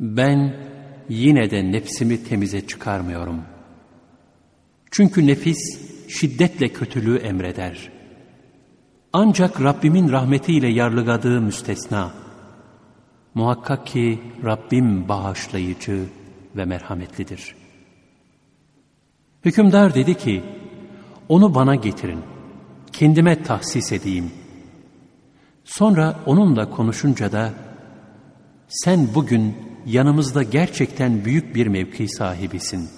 Ben yine de nefsimi temize çıkarmıyorum. Çünkü nefis şiddetle kötülüğü emreder. Ancak Rabbimin rahmetiyle yarlıgadığı müstesna. Muhakkak ki Rabbim bağışlayıcı ve merhametlidir. Hükümdar dedi ki, onu bana getirin, kendime tahsis edeyim. Sonra onunla konuşunca da, sen bugün yanımızda gerçekten büyük bir mevki sahibisin.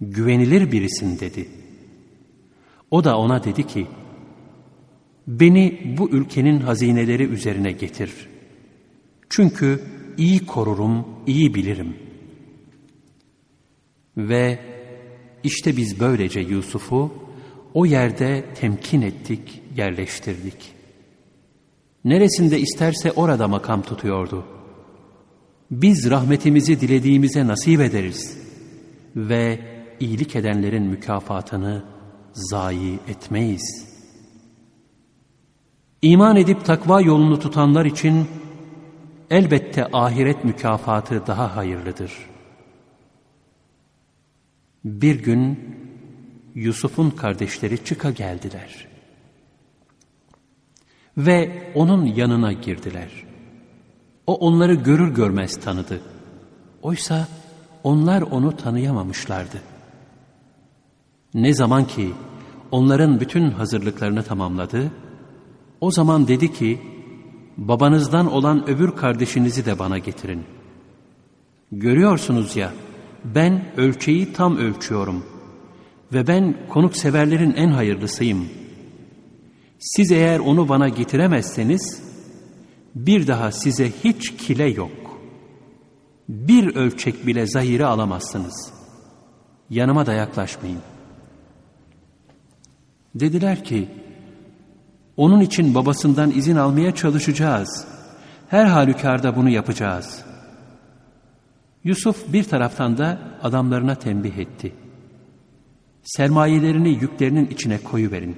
Güvenilir birisin dedi. O da ona dedi ki, beni bu ülkenin hazineleri üzerine getir. Çünkü iyi korurum, iyi bilirim. Ve işte biz böylece Yusuf'u o yerde temkin ettik, yerleştirdik. Neresinde isterse orada makam tutuyordu. Biz rahmetimizi dilediğimize nasip ederiz ve iyilik edenlerin mükafatını zayi etmeyiz. İman edip takva yolunu tutanlar için elbette ahiret mükafatı daha hayırlıdır. Bir gün Yusuf'un kardeşleri çıka geldiler. Ve onun yanına girdiler. O onları görür görmez tanıdı. Oysa onlar onu tanıyamamışlardı. Ne zaman ki onların bütün hazırlıklarını tamamladı, o zaman dedi ki, babanızdan olan öbür kardeşinizi de bana getirin. Görüyorsunuz ya, ben ölçeği tam ölçüyorum ve ben konukseverlerin en hayırlısıyım. Siz eğer onu bana getiremezseniz, bir daha size hiç kile yok. Bir ölçek bile zahiri alamazsınız. Yanıma da yaklaşmayın. Dediler ki, onun için babasından izin almaya çalışacağız. Her halükarda bunu yapacağız. Yusuf bir taraftan da adamlarına tembih etti. Sermayelerini yüklerinin içine koyuverin.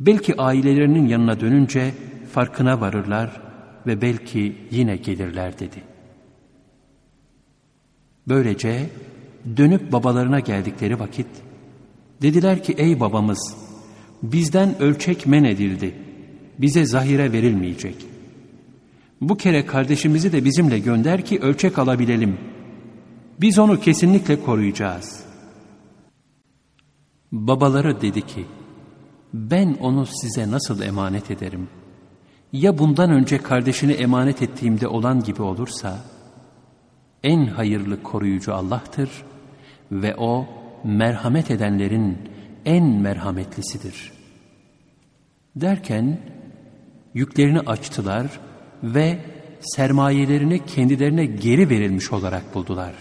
Belki ailelerinin yanına dönünce farkına varırlar ve belki yine gelirler dedi. Böylece dönüp babalarına geldikleri vakit dediler ki ey babamız bizden ölçek men edildi. Bize zahire verilmeyecek. Bu kere kardeşimizi de bizimle gönder ki ölçek alabilelim. Biz onu kesinlikle koruyacağız. Babaları dedi ki, ben onu size nasıl emanet ederim? Ya bundan önce kardeşini emanet ettiğimde olan gibi olursa, en hayırlı koruyucu Allah'tır ve O merhamet edenlerin en merhametlisidir. Derken yüklerini açtılar ve sermayelerini kendilerine geri verilmiş olarak buldular.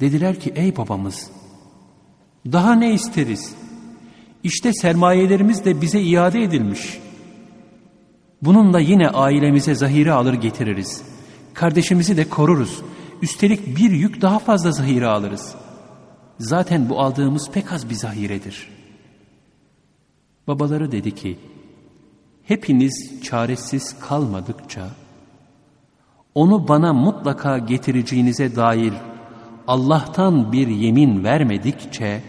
Dediler ki ey babamız daha ne isteriz? İşte sermayelerimiz de bize iade edilmiş. Bununla yine ailemize zahire alır getiririz. Kardeşimizi de koruruz. Üstelik bir yük daha fazla zahire alırız.'' Zaten bu aldığımız pek az bir zahiredir. Babaları dedi ki, hepiniz çaresiz kalmadıkça, onu bana mutlaka getireceğinize dair Allah'tan bir yemin vermedikçe,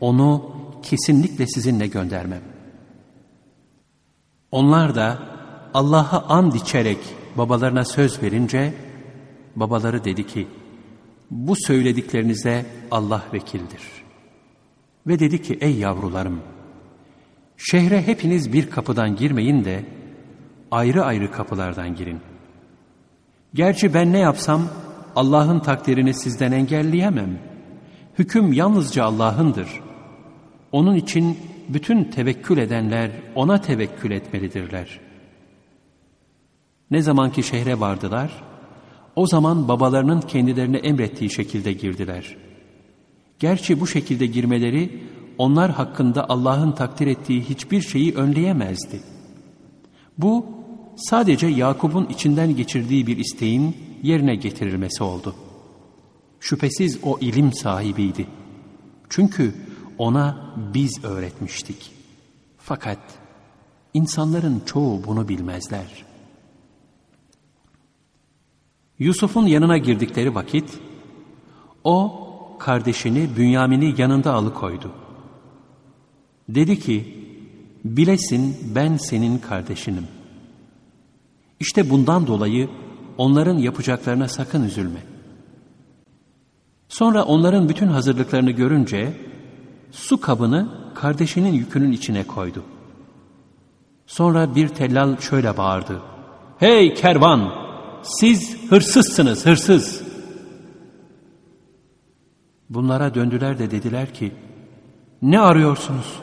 onu kesinlikle sizinle göndermem. Onlar da Allah'a and içerek babalarına söz verince, babaları dedi ki, bu söylediklerinize Allah vekildir. Ve dedi ki ey yavrularım, şehre hepiniz bir kapıdan girmeyin de ayrı ayrı kapılardan girin. Gerçi ben ne yapsam Allah'ın takdirini sizden engelleyemem. Hüküm yalnızca Allah'ındır. Onun için bütün tevekkül edenler ona tevekkül etmelidirler. Ne zaman ki şehre vardılar, o zaman babalarının kendilerine emrettiği şekilde girdiler. Gerçi bu şekilde girmeleri onlar hakkında Allah'ın takdir ettiği hiçbir şeyi önleyemezdi. Bu sadece Yakup'un içinden geçirdiği bir isteğin yerine getirilmesi oldu. Şüphesiz o ilim sahibiydi. Çünkü ona biz öğretmiştik. Fakat insanların çoğu bunu bilmezler.'' Yusuf'un yanına girdikleri vakit, o kardeşini Bünyamin'i yanında alıkoydu. Dedi ki, bilesin ben senin kardeşinim. İşte bundan dolayı onların yapacaklarına sakın üzülme. Sonra onların bütün hazırlıklarını görünce su kabını kardeşinin yükünün içine koydu. Sonra bir tellal şöyle bağırdı. Hey kervan! Siz hırsızsınız, hırsız! Bunlara döndüler de dediler ki, ne arıyorsunuz?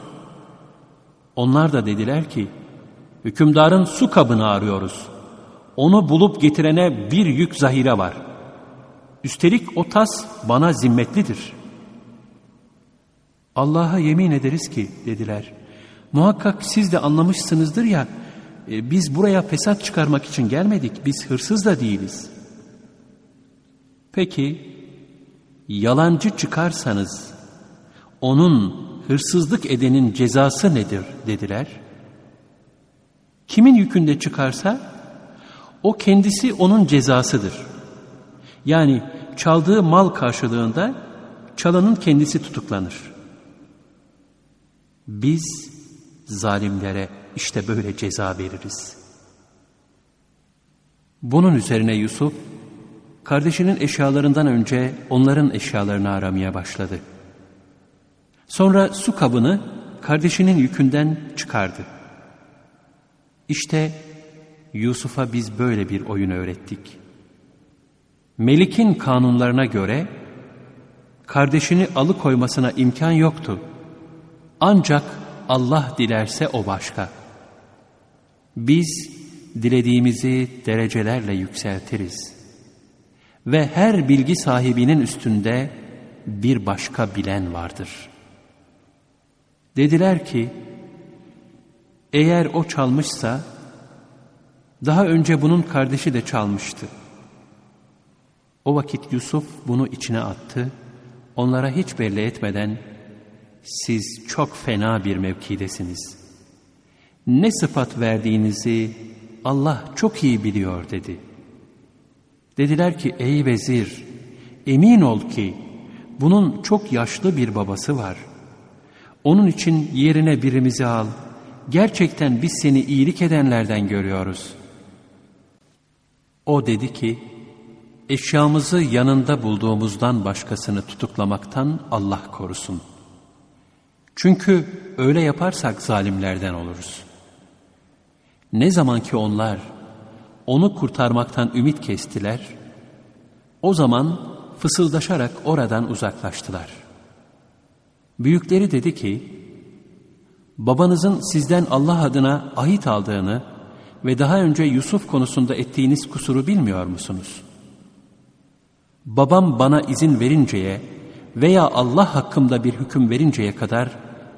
Onlar da dediler ki, hükümdarın su kabını arıyoruz. Onu bulup getirene bir yük zahire var. Üstelik o tas bana zimmetlidir. Allah'a yemin ederiz ki dediler. Muhakkak siz de anlamışsınızdır ya, e, biz buraya fesat çıkarmak için gelmedik, biz hırsız da değiliz. Peki, yalancı çıkarsanız, onun hırsızlık edenin cezası nedir dediler. Kimin yükünde çıkarsa, o kendisi onun cezasıdır. Yani çaldığı mal karşılığında çalanın kendisi tutuklanır. Biz zalimlere işte böyle ceza veririz. Bunun üzerine Yusuf, kardeşinin eşyalarından önce onların eşyalarını aramaya başladı. Sonra su kabını kardeşinin yükünden çıkardı. İşte Yusuf'a biz böyle bir oyun öğrettik. Melik'in kanunlarına göre kardeşini alıkoymasına imkan yoktu. Ancak Allah dilerse o başka. Biz dilediğimizi derecelerle yükseltiriz. Ve her bilgi sahibinin üstünde bir başka bilen vardır. Dediler ki, eğer o çalmışsa, daha önce bunun kardeşi de çalmıştı. O vakit Yusuf bunu içine attı, onlara hiç belli etmeden, siz çok fena bir mevkidesiniz. Ne sıfat verdiğinizi Allah çok iyi biliyor dedi. Dediler ki ey vezir emin ol ki bunun çok yaşlı bir babası var. Onun için yerine birimizi al. Gerçekten biz seni iyilik edenlerden görüyoruz. O dedi ki eşyamızı yanında bulduğumuzdan başkasını tutuklamaktan Allah korusun.'' Çünkü öyle yaparsak zalimlerden oluruz. Ne zaman ki onlar onu kurtarmaktan ümit kestiler, o zaman fısıldaşarak oradan uzaklaştılar. Büyükleri dedi ki, babanızın sizden Allah adına ahit aldığını ve daha önce Yusuf konusunda ettiğiniz kusuru bilmiyor musunuz? Babam bana izin verinceye veya Allah hakkımda bir hüküm verinceye kadar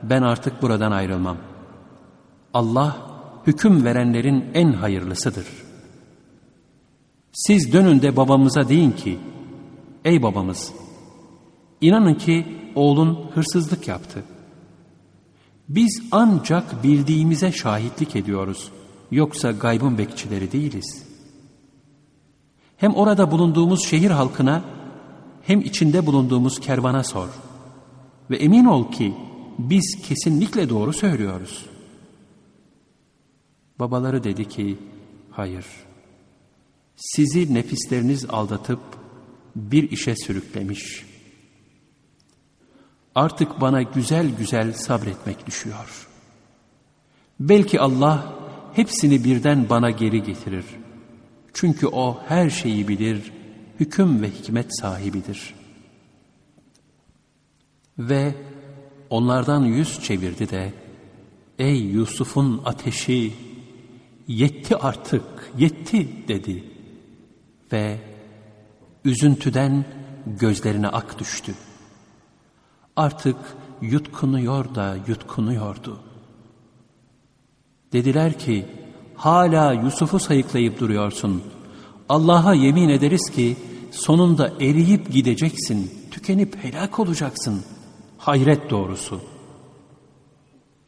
ben artık buradan ayrılmam. Allah hüküm verenlerin en hayırlısıdır. Siz dönün de babamıza deyin ki, ey babamız, inanın ki oğlun hırsızlık yaptı. Biz ancak bildiğimize şahitlik ediyoruz. Yoksa gaybın bekçileri değiliz. Hem orada bulunduğumuz şehir halkına hem içinde bulunduğumuz kervana sor. Ve emin ol ki biz kesinlikle doğru söylüyoruz. Babaları dedi ki, hayır. Sizi nefisleriniz aldatıp bir işe sürüklemiş. Artık bana güzel güzel sabretmek düşüyor. Belki Allah hepsini birden bana geri getirir. Çünkü O her şeyi bilir, hüküm ve hikmet sahibidir. Ve onlardan yüz çevirdi de ''Ey Yusuf'un ateşi yetti artık, yetti.'' dedi ve üzüntüden gözlerine ak düştü. Artık yutkunuyor da yutkunuyordu. Dediler ki, hala Yusuf'u sayıklayıp duruyorsun. Allah'a yemin ederiz ki, sonunda eriyip gideceksin, tükenip helak olacaksın.'' hayret doğrusu.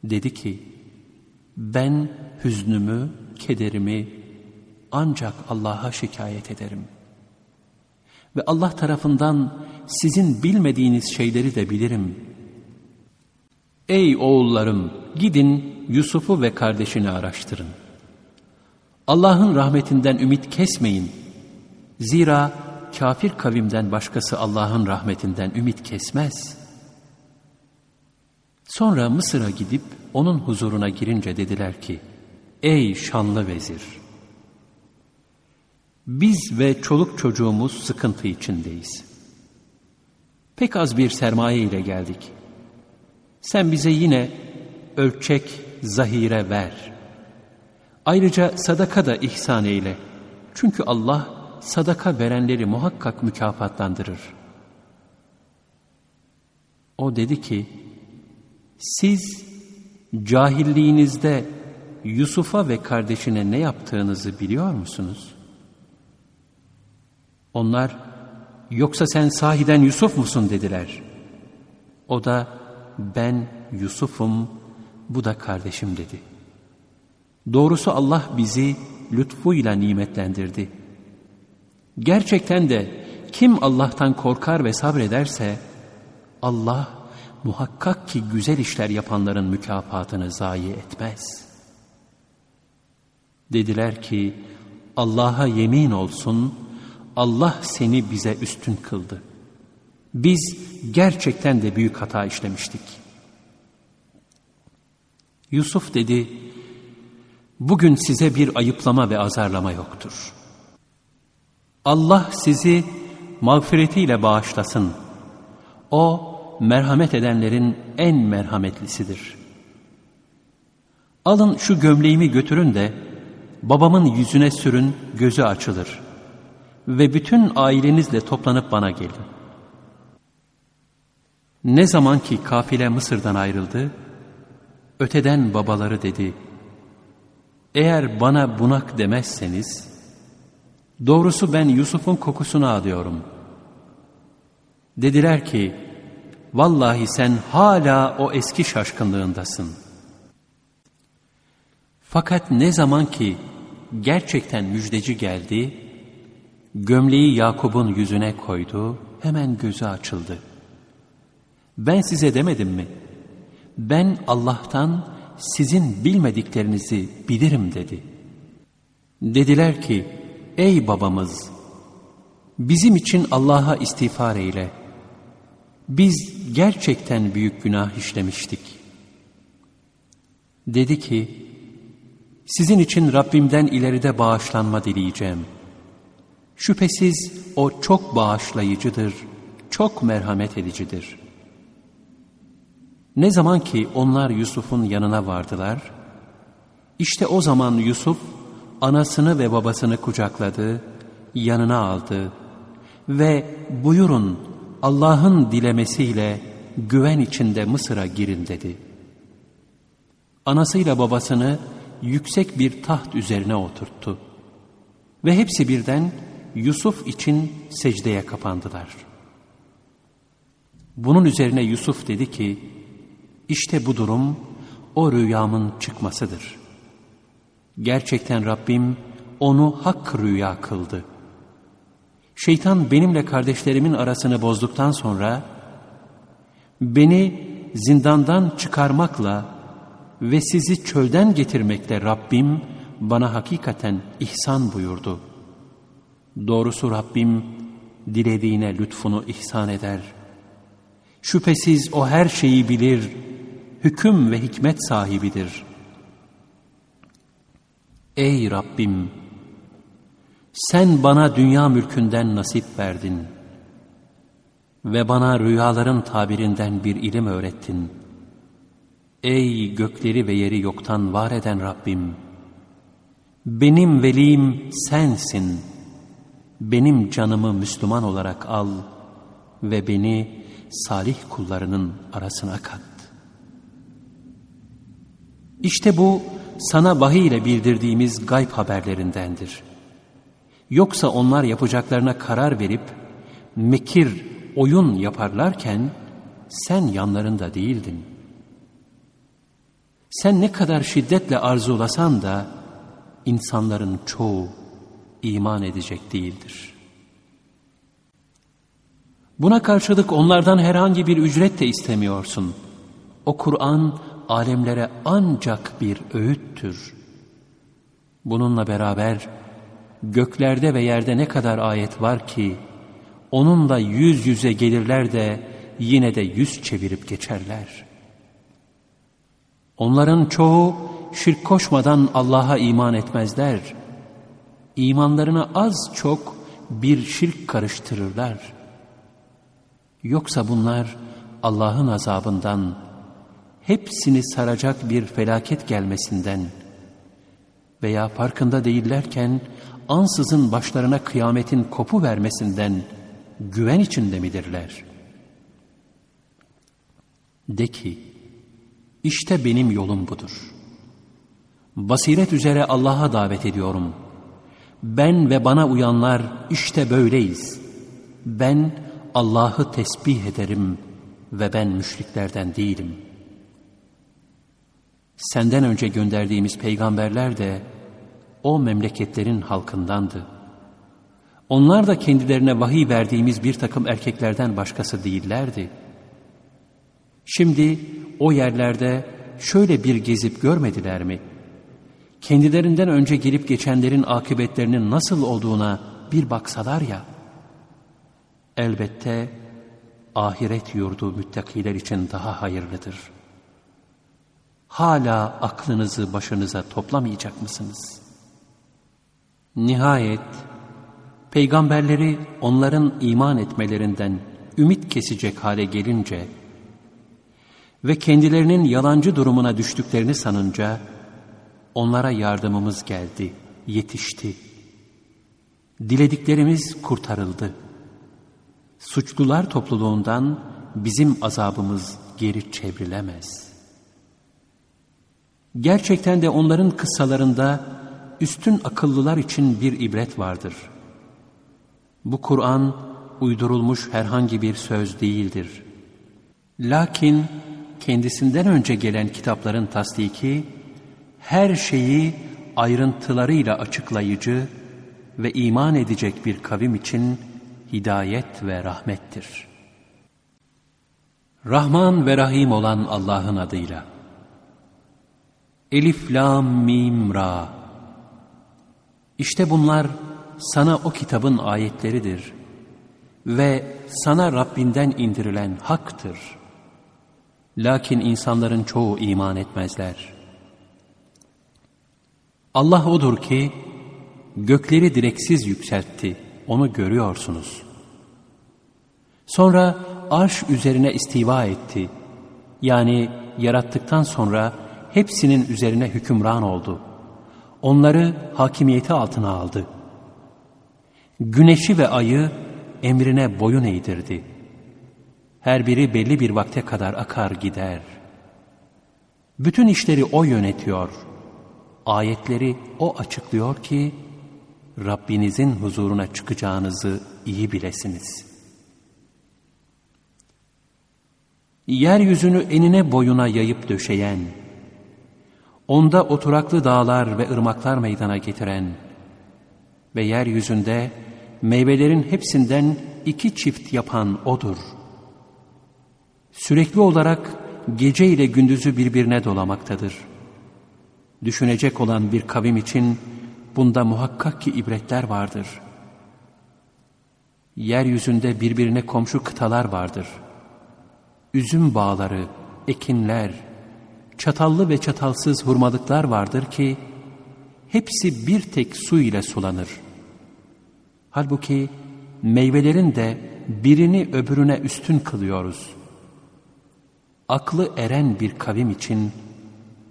Dedi ki, ben hüznümü, kederimi ancak Allah'a şikayet ederim. Ve Allah tarafından sizin bilmediğiniz şeyleri de bilirim. Ey oğullarım gidin Yusuf'u ve kardeşini araştırın. Allah'ın rahmetinden ümit kesmeyin. Zira kafir kavimden başkası Allah'ın rahmetinden ümit kesmez. Sonra Mısır'a gidip onun huzuruna girince dediler ki, Ey şanlı vezir! Biz ve çoluk çocuğumuz sıkıntı içindeyiz. Pek az bir sermaye ile geldik. Sen bize yine ölçek, zahire ver. Ayrıca sadaka da ihsan eyle. Çünkü Allah sadaka verenleri muhakkak mükafatlandırır. O dedi ki, siz cahilliğinizde Yusuf'a ve kardeşine ne yaptığınızı biliyor musunuz? Onlar, yoksa sen sahiden Yusuf musun dediler. O da, ben Yusuf'um, bu da kardeşim dedi. Doğrusu Allah bizi lütfuyla nimetlendirdi. Gerçekten de kim Allah'tan korkar ve sabrederse, Allah muhakkak ki güzel işler yapanların mükafatını zayi etmez. Dediler ki, Allah'a yemin olsun, Allah seni bize üstün kıldı. Biz gerçekten de büyük hata işlemiştik. Yusuf dedi, bugün size bir ayıplama ve azarlama yoktur. Allah sizi mağfiretiyle bağışlasın. O, merhamet edenlerin en merhametlisidir. Alın şu gömleğimi götürün de, babamın yüzüne sürün, gözü açılır. Ve bütün ailenizle toplanıp bana gelin. Ne zaman ki kafile Mısır'dan ayrıldı, öteden babaları dedi, eğer bana bunak demezseniz, doğrusu ben Yusuf'un kokusunu alıyorum. Dediler ki, vallahi sen hala o eski şaşkınlığındasın. Fakat ne zaman ki gerçekten müjdeci geldi, gömleği Yakup'un yüzüne koydu, hemen gözü açıldı. Ben size demedim mi? Ben Allah'tan sizin bilmediklerinizi bilirim dedi. Dediler ki, ey babamız, bizim için Allah'a istiğfar eyle. Biz gerçekten büyük günah işlemiştik. Dedi ki, sizin için Rabbimden ileride bağışlanma dileyeceğim. Şüphesiz O çok bağışlayıcıdır, çok merhamet edicidir. Ne zaman ki onlar Yusuf'un yanına vardılar, işte o zaman Yusuf anasını ve babasını kucakladı, yanına aldı ve buyurun Allah'ın dilemesiyle güven içinde Mısır'a girin dedi. Anasıyla babasını yüksek bir taht üzerine oturttu. Ve hepsi birden Yusuf için secdeye kapandılar. Bunun üzerine Yusuf dedi ki, işte bu durum o rüyamın çıkmasıdır. Gerçekten Rabbim onu hak rüya kıldı. Şeytan benimle kardeşlerimin arasını bozduktan sonra beni zindandan çıkarmakla ve sizi çölden getirmekle Rabbim bana hakikaten ihsan buyurdu. Doğrusu Rabbim dilediğine lütfunu ihsan eder. Şüphesiz o her şeyi bilir, hüküm ve hikmet sahibidir. Ey Rabbim! Sen bana dünya mülkünden nasip verdin ve bana rüyaların tabirinden bir ilim öğrettin. Ey gökleri ve yeri yoktan var eden Rabbim! Benim velim sensin. Benim canımı Müslüman olarak al ve beni salih kullarının arasına kat. İşte bu sana vahiy ile bildirdiğimiz gayb haberlerindendir.'' Yoksa onlar yapacaklarına karar verip mekir, oyun yaparlarken sen yanlarında değildin. Sen ne kadar şiddetle arzulasan da insanların çoğu iman edecek değildir. Buna karşılık onlardan herhangi bir ücret de istemiyorsun. O Kur'an alemlere ancak bir öğüttür. Bununla beraber göklerde ve yerde ne kadar ayet var ki onunla yüz yüze gelirler de yine de yüz çevirip geçerler. Onların çoğu şirk koşmadan Allah'a iman etmezler. İmanlarına az çok bir şirk karıştırırlar. Yoksa bunlar Allah'ın azabından, hepsini saracak bir felaket gelmesinden veya farkında değillerken ansızın başlarına kıyametin kopu vermesinden güven içinde midirler? De ki, işte benim yolum budur. Basiret üzere Allah'a davet ediyorum. Ben ve bana uyanlar işte böyleyiz. Ben Allah'ı tesbih ederim ve ben müşriklerden değilim. Senden önce gönderdiğimiz peygamberler de o memleketlerin halkındandı. Onlar da kendilerine vahiy verdiğimiz bir takım erkeklerden başkası değillerdi. Şimdi o yerlerde şöyle bir gezip görmediler mi? Kendilerinden önce gelip geçenlerin akıbetlerinin nasıl olduğuna bir baksalar ya, elbette ahiret yurdu müttakiler için daha hayırlıdır. Hala aklınızı başınıza toplamayacak mısınız? Nihayet peygamberleri onların iman etmelerinden ümit kesecek hale gelince ve kendilerinin yalancı durumuna düştüklerini sanınca onlara yardımımız geldi, yetişti. Dilediklerimiz kurtarıldı. Suçlular topluluğundan bizim azabımız geri çevrilemez. Gerçekten de onların kıssalarında üstün akıllılar için bir ibret vardır. Bu Kur'an uydurulmuş herhangi bir söz değildir. Lakin kendisinden önce gelen kitapların tasdiki her şeyi ayrıntılarıyla açıklayıcı ve iman edecek bir kavim için hidayet ve rahmettir. Rahman ve Rahim olan Allah'ın adıyla. Elif, Lam, Mim, Ra. İşte bunlar sana o kitabın ayetleridir ve sana Rabbinden indirilen haktır. Lakin insanların çoğu iman etmezler. Allah odur ki gökleri direksiz yükseltti, onu görüyorsunuz. Sonra arş üzerine istiva etti. Yani yarattıktan sonra hepsinin üzerine hükümran oldu. Onları hakimiyeti altına aldı. Güneşi ve ayı emrine boyun eğdirdi. Her biri belli bir vakte kadar akar gider. Bütün işleri O yönetiyor. Ayetleri O açıklıyor ki Rabbinizin huzuruna çıkacağınızı iyi bilesiniz. Yeryüzünü enine boyuna yayıp döşeyen, onda oturaklı dağlar ve ırmaklar meydana getiren ve yeryüzünde meyvelerin hepsinden iki çift yapan O'dur. Sürekli olarak gece ile gündüzü birbirine dolamaktadır. Düşünecek olan bir kavim için bunda muhakkak ki ibretler vardır. Yeryüzünde birbirine komşu kıtalar vardır. Üzüm bağları, ekinler, çatallı ve çatalsız hurmalıklar vardır ki, hepsi bir tek su ile sulanır. Halbuki meyvelerin de birini öbürüne üstün kılıyoruz. Aklı eren bir kavim için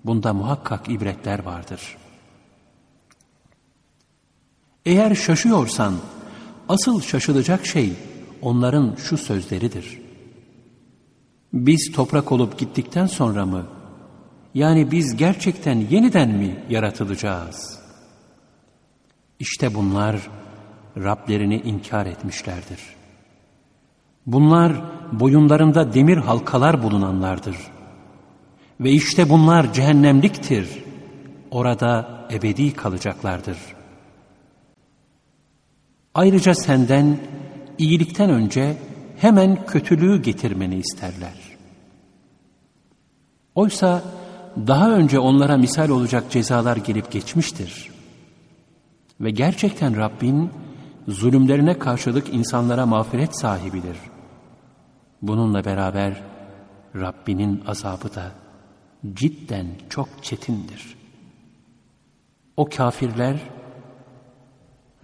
bunda muhakkak ibretler vardır. Eğer şaşıyorsan, asıl şaşılacak şey onların şu sözleridir. Biz toprak olup gittikten sonra mı, yani biz gerçekten yeniden mi yaratılacağız? İşte bunlar Rablerini inkar etmişlerdir. Bunlar boyunlarında demir halkalar bulunanlardır. Ve işte bunlar cehennemliktir. Orada ebedi kalacaklardır. Ayrıca senden iyilikten önce hemen kötülüğü getirmeni isterler. Oysa daha önce onlara misal olacak cezalar gelip geçmiştir. Ve gerçekten Rabbin zulümlerine karşılık insanlara mağfiret sahibidir. Bununla beraber Rabbinin azabı da cidden çok çetindir. O kafirler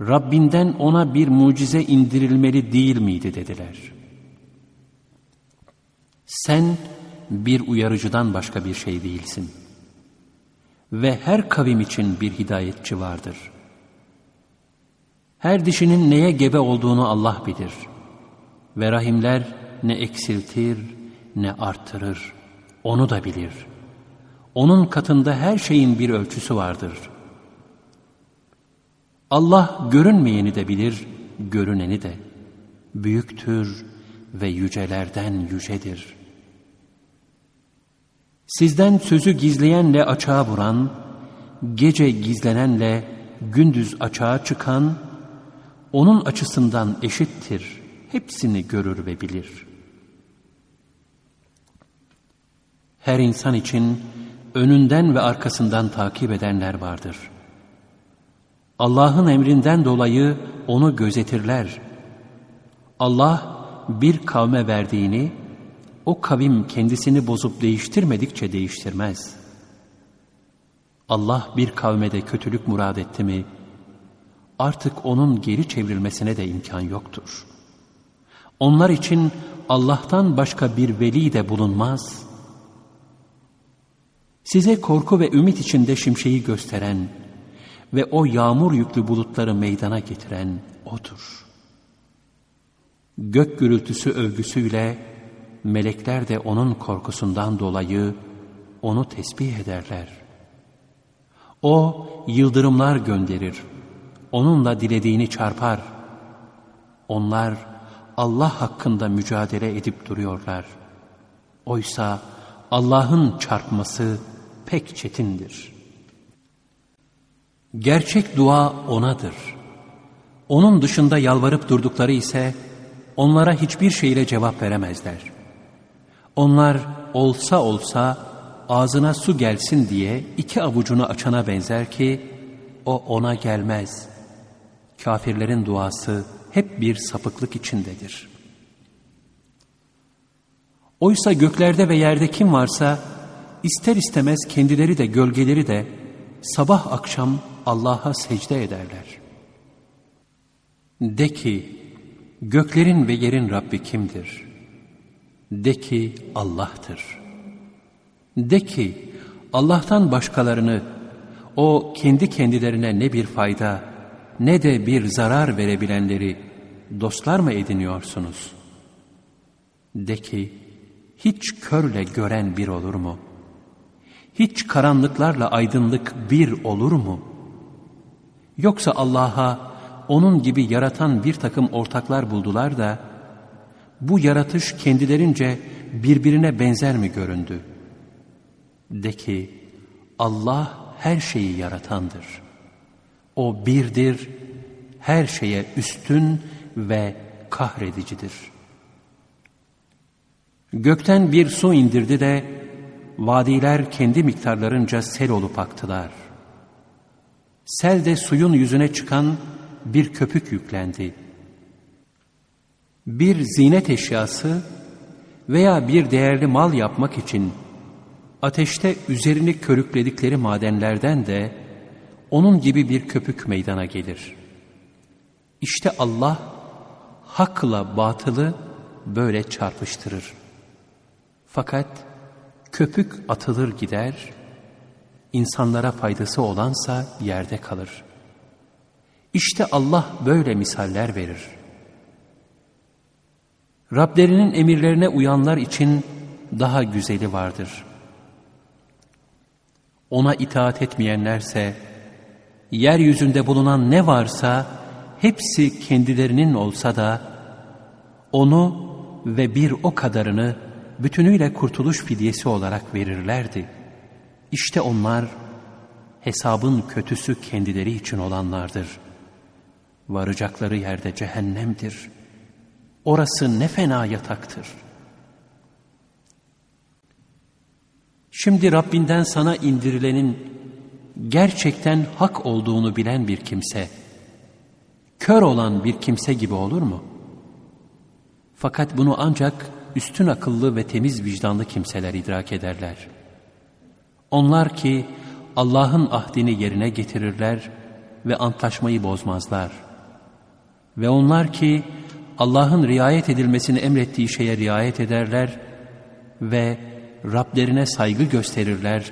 Rabbinden ona bir mucize indirilmeli değil miydi dediler. Sen bir uyarıcıdan başka bir şey değilsin. Ve her kavim için bir hidayetçi vardır. Her dişinin neye gebe olduğunu Allah bilir. Ve rahimler ne eksiltir ne artırır. Onu da bilir. Onun katında her şeyin bir ölçüsü vardır.'' Allah görünmeyeni de bilir, görüneni de. Büyüktür ve yücelerden yücedir. Sizden sözü gizleyenle açığa vuran, gece gizlenenle gündüz açığa çıkan, onun açısından eşittir, hepsini görür ve bilir. Her insan için önünden ve arkasından takip edenler vardır.'' Allah'ın emrinden dolayı onu gözetirler. Allah bir kavme verdiğini, o kavim kendisini bozup değiştirmedikçe değiştirmez. Allah bir kavme de kötülük murad etti mi, artık onun geri çevrilmesine de imkan yoktur. Onlar için Allah'tan başka bir veli de bulunmaz. Size korku ve ümit içinde şimşeği gösteren, ve o yağmur yüklü bulutları meydana getiren O'dur. Gök gürültüsü övgüsüyle melekler de O'nun korkusundan dolayı O'nu tesbih ederler. O yıldırımlar gönderir, O'nunla dilediğini çarpar. Onlar Allah hakkında mücadele edip duruyorlar. Oysa Allah'ın çarpması pek çetindir.'' Gerçek dua O'nadır. Onun dışında yalvarıp durdukları ise onlara hiçbir şeyle cevap veremezler. Onlar olsa olsa ağzına su gelsin diye iki avucunu açana benzer ki o ona gelmez. Kafirlerin duası hep bir sapıklık içindedir. Oysa göklerde ve yerde kim varsa ister istemez kendileri de gölgeleri de sabah akşam Allah'a secde ederler. De ki, göklerin ve yerin Rabbi kimdir? De ki, Allah'tır. De ki, Allah'tan başkalarını, o kendi kendilerine ne bir fayda, ne de bir zarar verebilenleri dostlar mı ediniyorsunuz? De ki, hiç körle gören bir olur mu? Hiç karanlıklarla aydınlık bir olur mu?'' Yoksa Allah'a onun gibi yaratan bir takım ortaklar buldular da bu yaratış kendilerince birbirine benzer mi göründü? De ki Allah her şeyi yaratandır. O birdir, her şeye üstün ve kahredicidir. Gökten bir su indirdi de vadiler kendi miktarlarınca sel olup aktılar.'' Selde suyun yüzüne çıkan bir köpük yüklendi. Bir zinet eşyası veya bir değerli mal yapmak için ateşte üzerini körükledikleri madenlerden de onun gibi bir köpük meydana gelir. İşte Allah hakla batılı böyle çarpıştırır. Fakat köpük atılır gider, insanlara faydası olansa yerde kalır. İşte Allah böyle misaller verir. Rablerinin emirlerine uyanlar için daha güzeli vardır. Ona itaat etmeyenlerse, yeryüzünde bulunan ne varsa hepsi kendilerinin olsa da, onu ve bir o kadarını bütünüyle kurtuluş fidyesi olarak verirlerdi.'' İşte onlar hesabın kötüsü kendileri için olanlardır. Varacakları yerde cehennemdir. Orası ne fena yataktır. Şimdi Rabbinden sana indirilenin gerçekten hak olduğunu bilen bir kimse, kör olan bir kimse gibi olur mu? Fakat bunu ancak üstün akıllı ve temiz vicdanlı kimseler idrak ederler. Onlar ki Allah'ın ahdini yerine getirirler ve antlaşmayı bozmazlar. Ve onlar ki Allah'ın riayet edilmesini emrettiği şeye riayet ederler ve Rablerine saygı gösterirler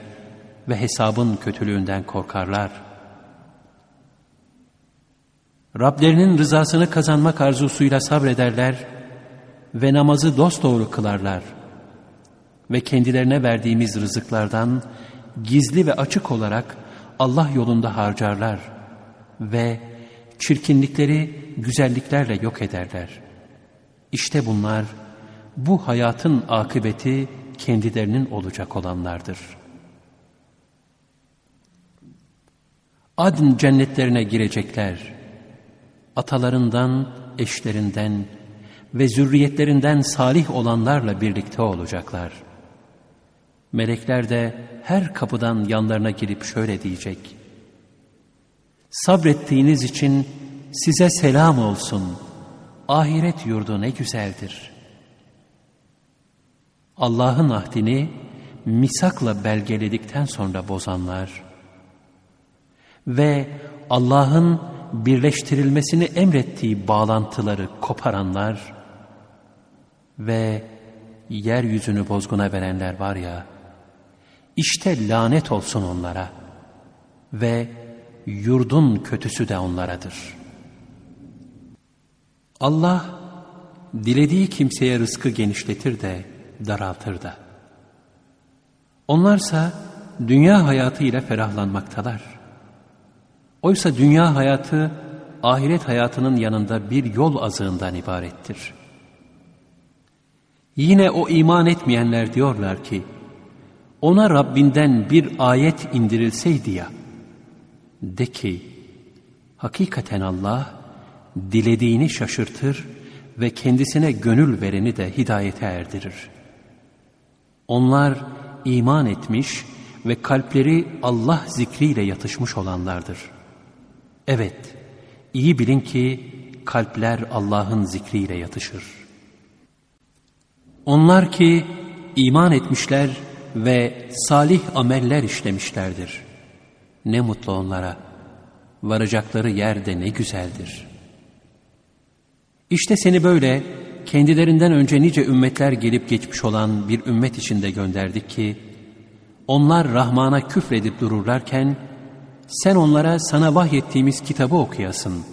ve hesabın kötülüğünden korkarlar. Rablerinin rızasını kazanmak arzusuyla sabrederler ve namazı dosdoğru kılarlar. Ve kendilerine verdiğimiz rızıklardan gizli ve açık olarak Allah yolunda harcarlar ve çirkinlikleri güzelliklerle yok ederler. İşte bunlar bu hayatın akıbeti kendilerinin olacak olanlardır. Adn cennetlerine girecekler. Atalarından, eşlerinden ve zürriyetlerinden salih olanlarla birlikte olacaklar. Melekler de her kapıdan yanlarına girip şöyle diyecek. Sabrettiğiniz için size selam olsun. Ahiret yurdu ne güzeldir. Allah'ın ahdini misakla belgeledikten sonra bozanlar ve Allah'ın birleştirilmesini emrettiği bağlantıları koparanlar ve yeryüzünü bozguna verenler var ya, işte lanet olsun onlara ve yurdun kötüsü de onlaradır. Allah dilediği kimseye rızkı genişletir de daraltır da. Onlarsa dünya hayatıyla ferahlanmaktalar. Oysa dünya hayatı ahiret hayatının yanında bir yol azığından ibarettir. Yine o iman etmeyenler diyorlar ki, ona Rabbinden bir ayet indirilseydi ya, de ki, hakikaten Allah, dilediğini şaşırtır ve kendisine gönül vereni de hidayete erdirir. Onlar iman etmiş ve kalpleri Allah zikriyle yatışmış olanlardır. Evet, iyi bilin ki kalpler Allah'ın zikriyle yatışır. Onlar ki iman etmişler ve salih ameller işlemişlerdir. Ne mutlu onlara. Varacakları yer de ne güzeldir. İşte seni böyle kendilerinden önce nice ümmetler gelip geçmiş olan bir ümmet içinde gönderdik ki, onlar Rahman'a küfredip dururlarken, sen onlara sana vahyettiğimiz kitabı okuyasın.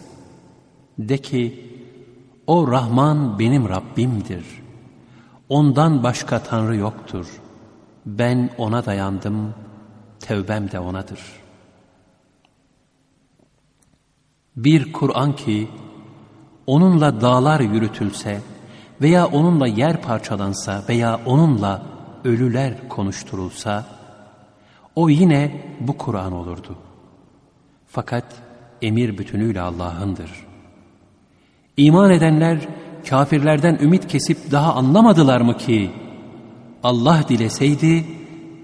De ki, o Rahman benim Rabbimdir. Ondan başka Tanrı yoktur. Ben ona dayandım, tevbem de onadır. Bir Kur'an ki, onunla dağlar yürütülse veya onunla yer parçalansa veya onunla ölüler konuşturulsa, o yine bu Kur'an olurdu. Fakat emir bütünüyle Allah'ındır. İman edenler kafirlerden ümit kesip daha anlamadılar mı ki Allah dileseydi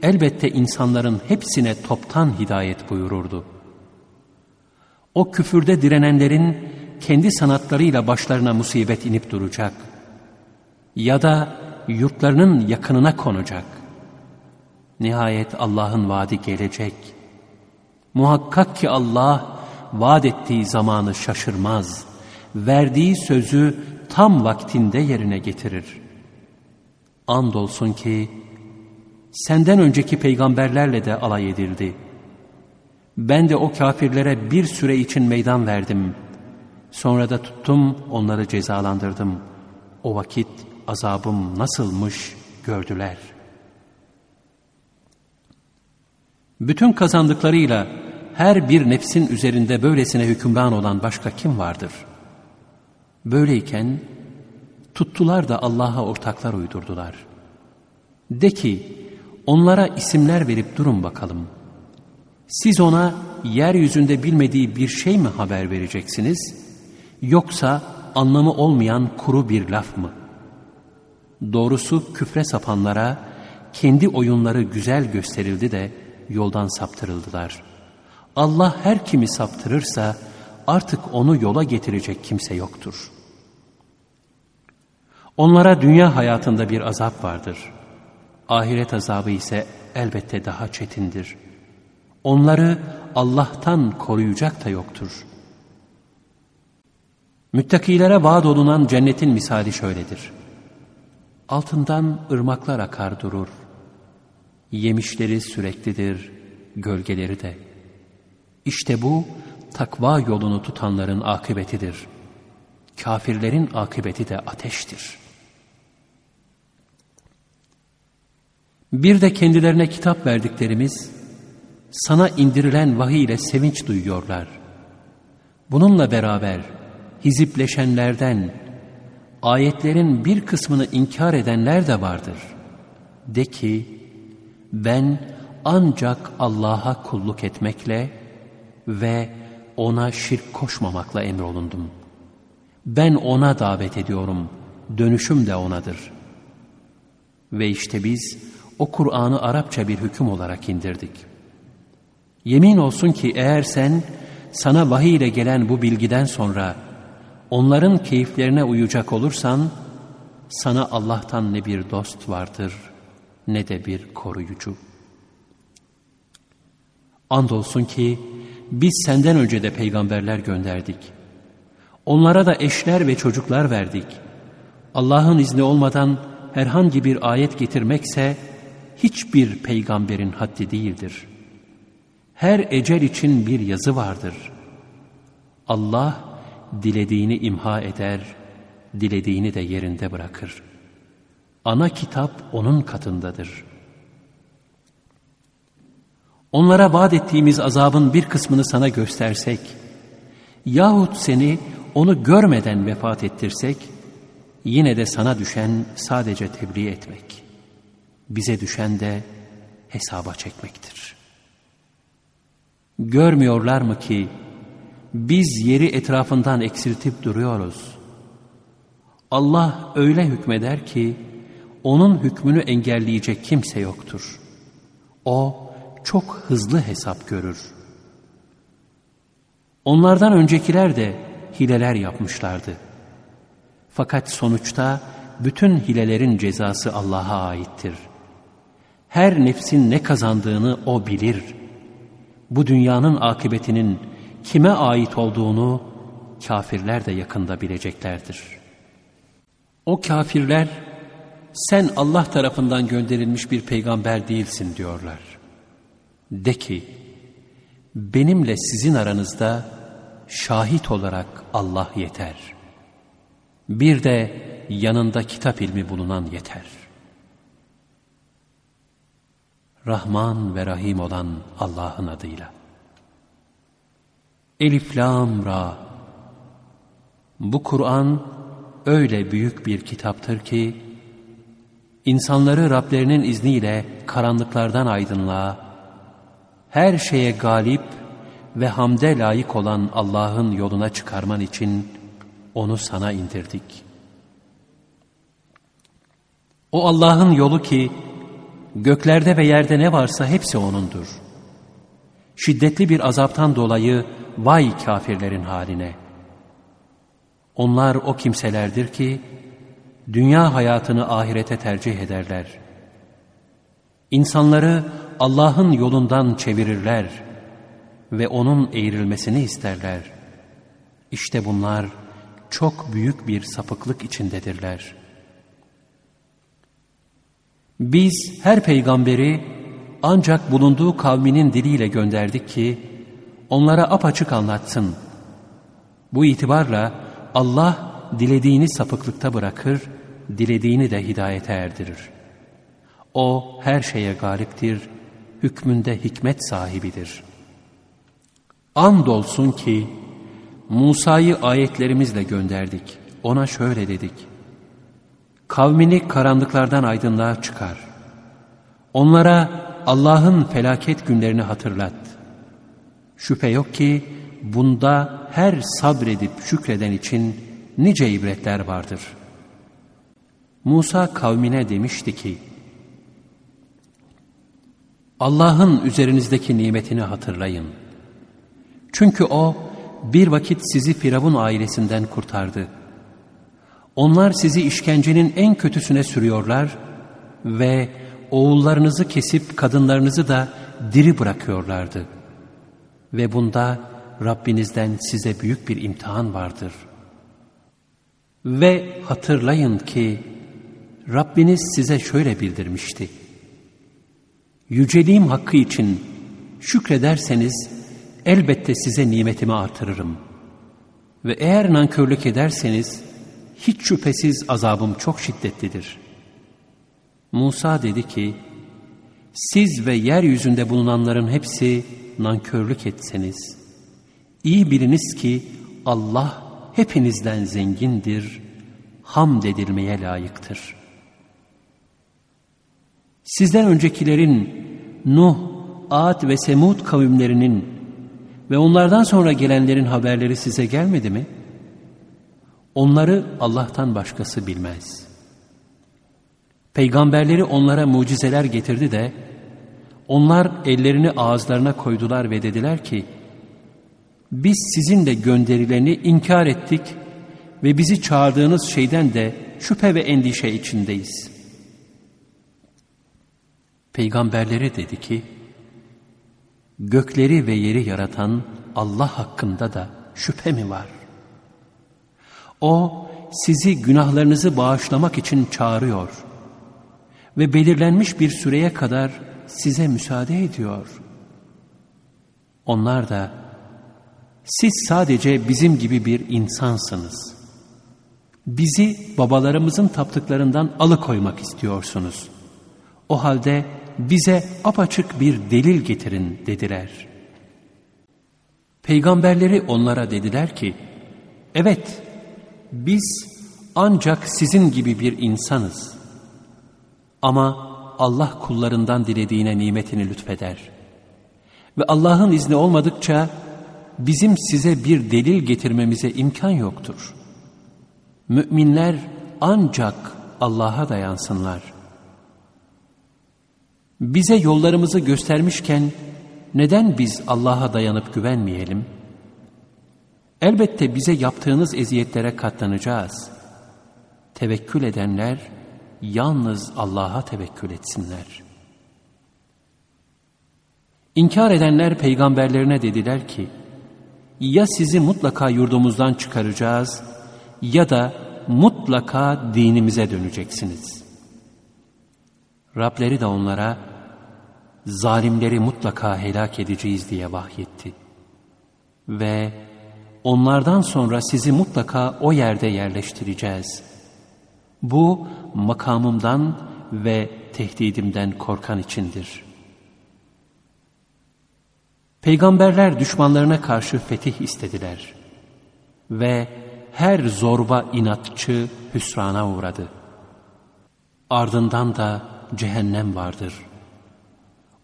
elbette insanların hepsine toptan hidayet buyururdu. O küfürde direnenlerin kendi sanatlarıyla başlarına musibet inip duracak ya da yurtlarının yakınına konacak. Nihayet Allah'ın vaadi gelecek. Muhakkak ki Allah vaat ettiği zamanı şaşırmaz. Verdiği sözü tam vaktinde yerine getirir. Andolsun ki senden önceki peygamberlerle de alay edildi. Ben de o kafirlere bir süre için meydan verdim. Sonra da tuttum onları cezalandırdım. O vakit azabım nasılmış gördüler. Bütün kazandıklarıyla her bir nefsin üzerinde böylesine hükümran olan başka kim vardır? Böyleyken tuttular da Allah'a ortaklar uydurdular. De ki onlara isimler verip durun bakalım. Siz ona yeryüzünde bilmediği bir şey mi haber vereceksiniz? Yoksa anlamı olmayan kuru bir laf mı? Doğrusu küfre sapanlara kendi oyunları güzel gösterildi de yoldan saptırıldılar. Allah her kimi saptırırsa artık onu yola getirecek kimse yoktur. Onlara dünya hayatında bir azap vardır. Ahiret azabı ise elbette daha çetindir. Onları Allah'tan koruyacak da yoktur. Müttakilere vaat olunan cennetin misali şöyledir. Altından ırmaklar akar durur. Yemişleri süreklidir, gölgeleri de. İşte bu takva yolunu tutanların akıbetidir. Kafirlerin akıbeti de ateştir. Bir de kendilerine kitap verdiklerimiz, sana indirilen vahiy ile sevinç duyuyorlar. Bununla beraber hizipleşenlerden, ayetlerin bir kısmını inkar edenler de vardır. De ki, ben ancak Allah'a kulluk etmekle ve ona şirk koşmamakla emrolundum. Ben ona davet ediyorum, dönüşüm de onadır. Ve işte biz o Kur'an'ı Arapça bir hüküm olarak indirdik. Yemin olsun ki eğer sen sana vahiy ile gelen bu bilgiden sonra onların keyiflerine uyacak olursan sana Allah'tan ne bir dost vardır ne de bir koruyucu. Andolsun ki biz senden önce de peygamberler gönderdik. Onlara da eşler ve çocuklar verdik. Allah'ın izni olmadan herhangi bir ayet getirmekse hiçbir peygamberin haddi değildir. Her ecel için bir yazı vardır. Allah dilediğini imha eder, dilediğini de yerinde bırakır. Ana kitap onun katındadır. Onlara vaat ettiğimiz azabın bir kısmını sana göstersek, yahut seni onu görmeden vefat ettirsek, yine de sana düşen sadece tebliğ etmek. Bize düşen de hesaba çekmektir. Görmüyorlar mı ki biz yeri etrafından eksiltip duruyoruz. Allah öyle hükmeder ki onun hükmünü engelleyecek kimse yoktur. O çok hızlı hesap görür. Onlardan öncekiler de hileler yapmışlardı. Fakat sonuçta bütün hilelerin cezası Allah'a aittir. Her nefsin ne kazandığını O bilir. Bu dünyanın akıbetinin kime ait olduğunu kafirler de yakında bileceklerdir. O kafirler sen Allah tarafından gönderilmiş bir peygamber değilsin diyorlar. De ki benimle sizin aranızda şahit olarak Allah yeter. Bir de yanında kitap ilmi bulunan yeter. Rahman ve Rahim olan Allah'ın adıyla. Elif Lam Ra Bu Kur'an öyle büyük bir kitaptır ki insanları Rablerinin izniyle karanlıklardan aydınlığa her şeye galip ve hamde layık olan Allah'ın yoluna çıkarman için onu sana indirdik. O Allah'ın yolu ki göklerde ve yerde ne varsa hepsi O'nundur. Şiddetli bir azaptan dolayı Vay kafirlerin haline! Onlar o kimselerdir ki, dünya hayatını ahirete tercih ederler. İnsanları Allah'ın yolundan çevirirler ve O'nun eğrilmesini isterler. İşte bunlar çok büyük bir sapıklık içindedirler. Biz her peygamberi ancak bulunduğu kavminin diliyle gönderdik ki, onlara apaçık anlatsın. Bu itibarla Allah dilediğini sapıklıkta bırakır, dilediğini de hidayete erdirir. O her şeye galiptir, hükmünde hikmet sahibidir. Andolsun ki Musa'yı ayetlerimizle gönderdik. Ona şöyle dedik. Kavmini karanlıklardan aydınlığa çıkar. Onlara Allah'ın felaket günlerini hatırlat. Şüphe yok ki bunda her sabredip şükreden için nice ibretler vardır. Musa kavmine demişti ki, Allah'ın üzerinizdeki nimetini hatırlayın. Çünkü O bir vakit sizi Firavun ailesinden kurtardı. Onlar sizi işkencenin en kötüsüne sürüyorlar ve oğullarınızı kesip kadınlarınızı da diri bırakıyorlardı. Ve bunda Rabbinizden size büyük bir imtihan vardır. Ve hatırlayın ki Rabbiniz size şöyle bildirmişti. Yüceliğim hakkı için şükrederseniz elbette size nimetimi artırırım. Ve eğer nankörlük ederseniz hiç şüphesiz azabım çok şiddetlidir. Musa dedi ki, siz ve yeryüzünde bulunanların hepsi nankörlük etseniz, iyi biliniz ki Allah hepinizden zengindir, hamd edilmeye layıktır. Sizden öncekilerin Nuh, Ad ve Semud kavimlerinin ve onlardan sonra gelenlerin haberleri size gelmedi mi? Onları Allah'tan başkası bilmez. Peygamberleri onlara mucizeler getirdi de, onlar ellerini ağızlarına koydular ve dediler ki, biz sizin de gönderileni inkar ettik ve bizi çağırdığınız şeyden de şüphe ve endişe içindeyiz. Peygamberleri dedi ki, gökleri ve yeri yaratan Allah hakkında da şüphe mi var? O sizi günahlarınızı bağışlamak için çağırıyor ve belirlenmiş bir süreye kadar size müsaade ediyor. Onlar da siz sadece bizim gibi bir insansınız. Bizi babalarımızın taptıklarından alıkoymak istiyorsunuz. O halde bize apaçık bir delil getirin dediler. Peygamberleri onlara dediler ki, evet biz ancak sizin gibi bir insanız. Ama Allah kullarından dilediğine nimetini lütfeder. Ve Allah'ın izni olmadıkça bizim size bir delil getirmemize imkan yoktur. Müminler ancak Allah'a dayansınlar. Bize yollarımızı göstermişken neden biz Allah'a dayanıp güvenmeyelim? Elbette bize yaptığınız eziyetlere katlanacağız. Tevekkül edenler yalnız Allah'a tevekkül etsinler. İnkar edenler peygamberlerine dediler ki, ya sizi mutlaka yurdumuzdan çıkaracağız ya da mutlaka dinimize döneceksiniz. Rableri de onlara zalimleri mutlaka helak edeceğiz diye vahyetti. Ve onlardan sonra sizi mutlaka o yerde yerleştireceğiz. Bu makamımdan ve tehdidimden korkan içindir.'' Peygamberler düşmanlarına karşı fetih istediler ve her zorba inatçı hüsrana uğradı. Ardından da cehennem vardır.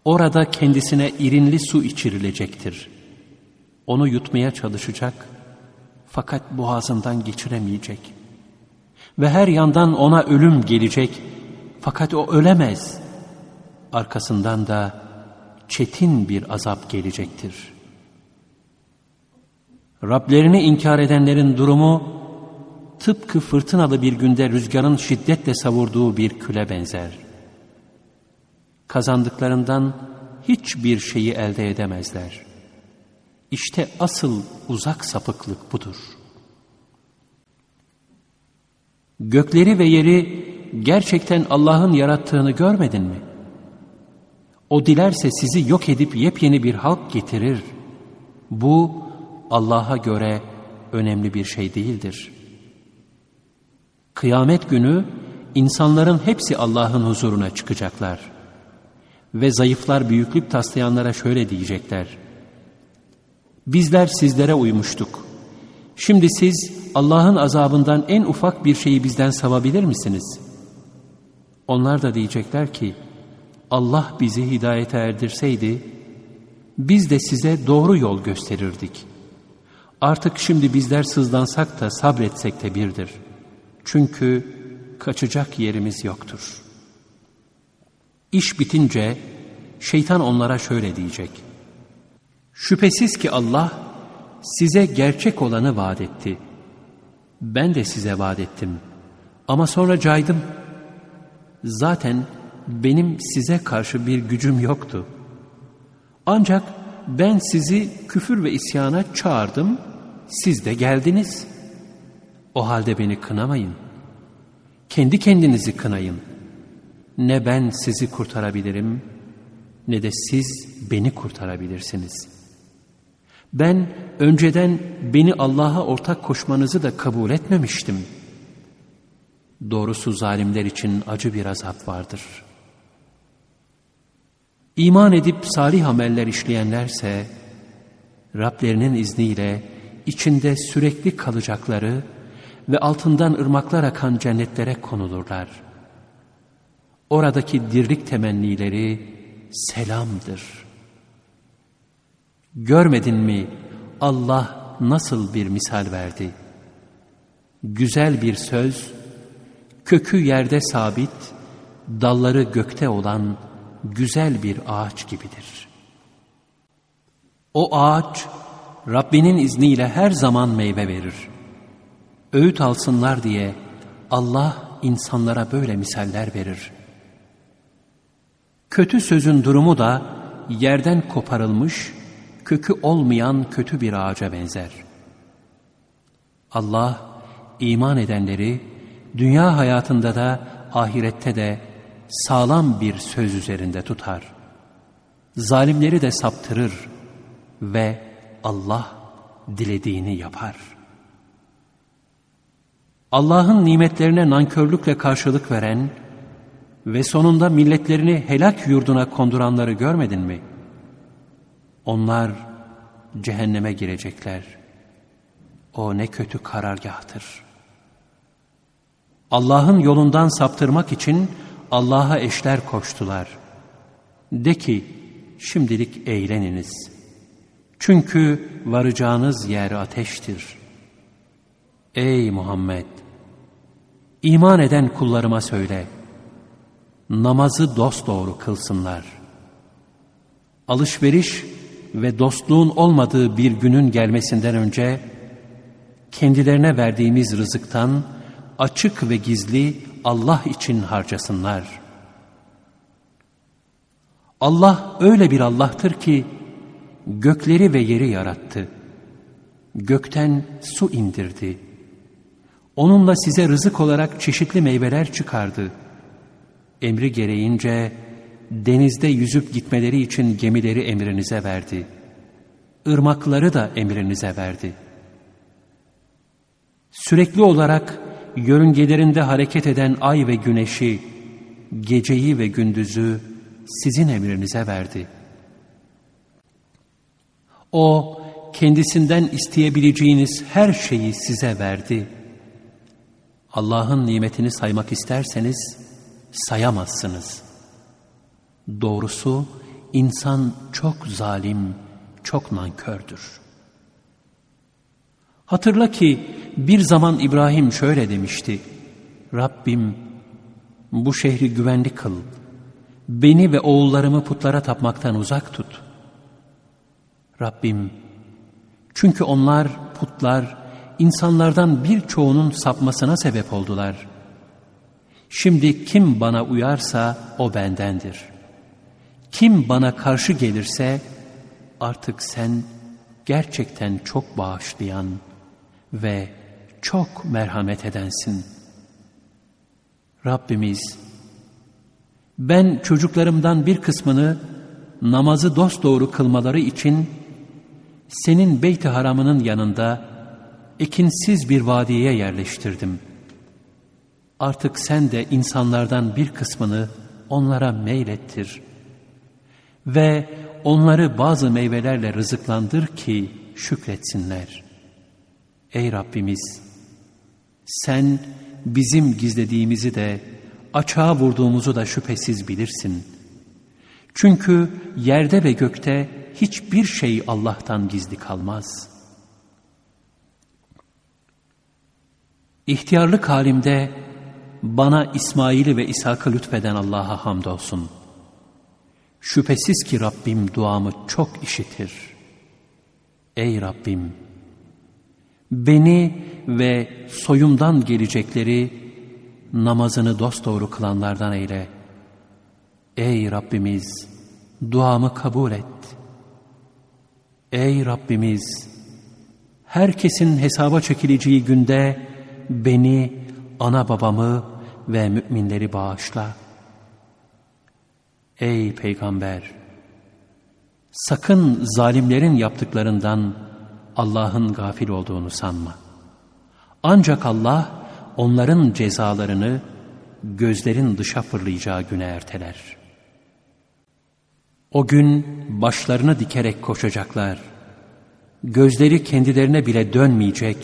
Orada kendisine irinli su içirilecektir. Onu yutmaya çalışacak fakat boğazından geçiremeyecek. Ve her yandan ona ölüm gelecek fakat o ölemez. Arkasından da çetin bir azap gelecektir. Rablerini inkar edenlerin durumu tıpkı fırtınalı bir günde rüzgarın şiddetle savurduğu bir küle benzer. Kazandıklarından hiçbir şeyi elde edemezler. İşte asıl uzak sapıklık budur. Gökleri ve yeri gerçekten Allah'ın yarattığını görmedin mi? O dilerse sizi yok edip yepyeni bir halk getirir. Bu Allah'a göre önemli bir şey değildir. Kıyamet günü insanların hepsi Allah'ın huzuruna çıkacaklar. Ve zayıflar büyüklük taslayanlara şöyle diyecekler. Bizler sizlere uymuştuk. Şimdi siz Allah'ın azabından en ufak bir şeyi bizden savabilir misiniz? Onlar da diyecekler ki, Allah bizi hidayete erdirseydi, biz de size doğru yol gösterirdik. Artık şimdi bizler sızlansak da sabretsek de birdir. Çünkü kaçacak yerimiz yoktur. İş bitince şeytan onlara şöyle diyecek. Şüphesiz ki Allah size gerçek olanı vaat etti. Ben de size vaat ettim. Ama sonra caydım. Zaten benim size karşı bir gücüm yoktu. Ancak ben sizi küfür ve isyana çağırdım, siz de geldiniz. O halde beni kınamayın. Kendi kendinizi kınayın. Ne ben sizi kurtarabilirim, ne de siz beni kurtarabilirsiniz. Ben önceden beni Allah'a ortak koşmanızı da kabul etmemiştim. Doğrusu zalimler için acı bir azap vardır.'' İman edip salih ameller işleyenlerse Rablerinin izniyle içinde sürekli kalacakları ve altından ırmaklar akan cennetlere konulurlar. Oradaki dirlik temennileri selamdır. Görmedin mi Allah nasıl bir misal verdi? Güzel bir söz, kökü yerde sabit, dalları gökte olan güzel bir ağaç gibidir. O ağaç Rabbinin izniyle her zaman meyve verir. Öğüt alsınlar diye Allah insanlara böyle misaller verir. Kötü sözün durumu da yerden koparılmış, kökü olmayan kötü bir ağaca benzer. Allah iman edenleri dünya hayatında da ahirette de sağlam bir söz üzerinde tutar. Zalimleri de saptırır ve Allah dilediğini yapar. Allah'ın nimetlerine nankörlükle karşılık veren ve sonunda milletlerini helak yurduna konduranları görmedin mi? Onlar cehenneme girecekler. O ne kötü karargahtır. Allah'ın yolundan saptırmak için Allah'a eşler koştular. De ki, şimdilik eğleniniz. Çünkü varacağınız yer ateştir. Ey Muhammed! İman eden kullarıma söyle, namazı dosdoğru kılsınlar. Alışveriş ve dostluğun olmadığı bir günün gelmesinden önce, kendilerine verdiğimiz rızıktan açık ve gizli Allah için harcasınlar. Allah öyle bir Allah'tır ki gökleri ve yeri yarattı. Gökten su indirdi. Onunla size rızık olarak çeşitli meyveler çıkardı. Emri gereğince denizde yüzüp gitmeleri için gemileri emrinize verdi. Irmakları da emrinize verdi. Sürekli olarak yörüngelerinde hareket eden ay ve güneşi, geceyi ve gündüzü sizin emrinize verdi. O, kendisinden isteyebileceğiniz her şeyi size verdi. Allah'ın nimetini saymak isterseniz sayamazsınız. Doğrusu insan çok zalim, çok nankördür.'' Hatırla ki bir zaman İbrahim şöyle demişti. Rabbim bu şehri güvenli kıl. Beni ve oğullarımı putlara tapmaktan uzak tut. Rabbim çünkü onlar putlar insanlardan birçoğunun sapmasına sebep oldular. Şimdi kim bana uyarsa o bendendir. Kim bana karşı gelirse artık sen gerçekten çok bağışlayan, ve çok merhamet edensin. Rabbimiz, ben çocuklarımdan bir kısmını namazı dosdoğru kılmaları için senin beyt-i haramının yanında ekinsiz bir vadiye yerleştirdim. Artık sen de insanlardan bir kısmını onlara meylettir ve onları bazı meyvelerle rızıklandır ki şükretsinler. Ey Rabbimiz! Sen bizim gizlediğimizi de, açığa vurduğumuzu da şüphesiz bilirsin. Çünkü yerde ve gökte hiçbir şey Allah'tan gizli kalmaz. İhtiyarlık halimde bana İsmail'i ve İshak'ı lütfeden Allah'a hamdolsun. Şüphesiz ki Rabbim duamı çok işitir. Ey Rabbim! Beni ve soyumdan gelecekleri namazını dosdoğru kılanlardan eyle. Ey Rabbimiz! Duamı kabul et. Ey Rabbimiz! Herkesin hesaba çekileceği günde beni, ana babamı ve müminleri bağışla. Ey Peygamber! Sakın zalimlerin yaptıklarından Allah'ın gafil olduğunu sanma. Ancak Allah onların cezalarını gözlerin dışa fırlayacağı güne erteler. O gün başlarını dikerek koşacaklar. Gözleri kendilerine bile dönmeyecek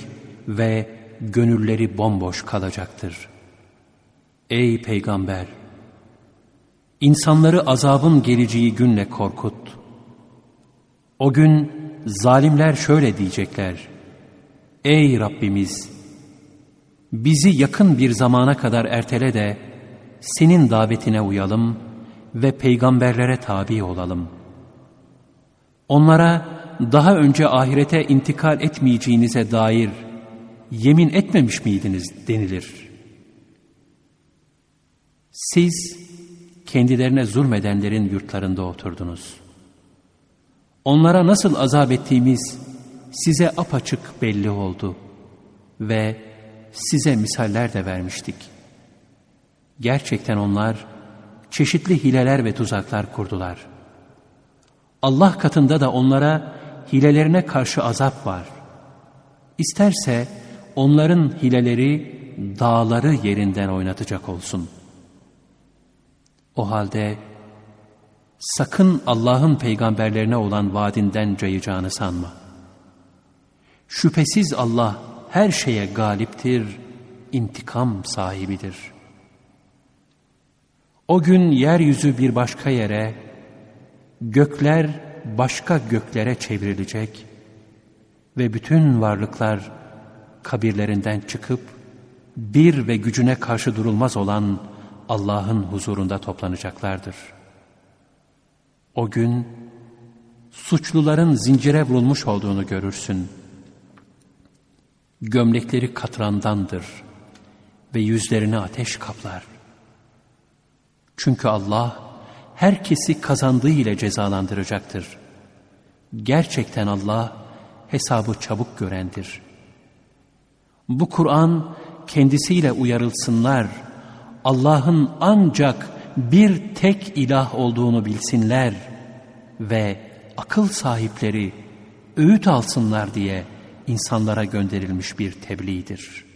ve gönülleri bomboş kalacaktır. Ey Peygamber! İnsanları azabın geleceği günle korkut. O gün zalimler şöyle diyecekler. Ey Rabbimiz! Bizi yakın bir zamana kadar ertele de senin davetine uyalım ve peygamberlere tabi olalım. Onlara daha önce ahirete intikal etmeyeceğinize dair yemin etmemiş miydiniz denilir. Siz kendilerine zulmedenlerin yurtlarında oturdunuz. Onlara nasıl azap ettiğimiz size apaçık belli oldu ve size misaller de vermiştik. Gerçekten onlar çeşitli hileler ve tuzaklar kurdular. Allah katında da onlara hilelerine karşı azap var. İsterse onların hileleri dağları yerinden oynatacak olsun. O halde sakın Allah'ın peygamberlerine olan vaadinden cayacağını sanma. Şüphesiz Allah her şeye galiptir, intikam sahibidir. O gün yeryüzü bir başka yere, gökler başka göklere çevrilecek ve bütün varlıklar kabirlerinden çıkıp bir ve gücüne karşı durulmaz olan Allah'ın huzurunda toplanacaklardır. O gün suçluların zincire vurulmuş olduğunu görürsün. Gömlekleri katrandandır ve yüzlerini ateş kaplar. Çünkü Allah herkesi kazandığı ile cezalandıracaktır. Gerçekten Allah hesabı çabuk görendir.'' Bu Kur'an kendisiyle uyarılsınlar. Allah'ın ancak bir tek ilah olduğunu bilsinler ve akıl sahipleri öğüt alsınlar diye insanlara gönderilmiş bir tebliğdir.''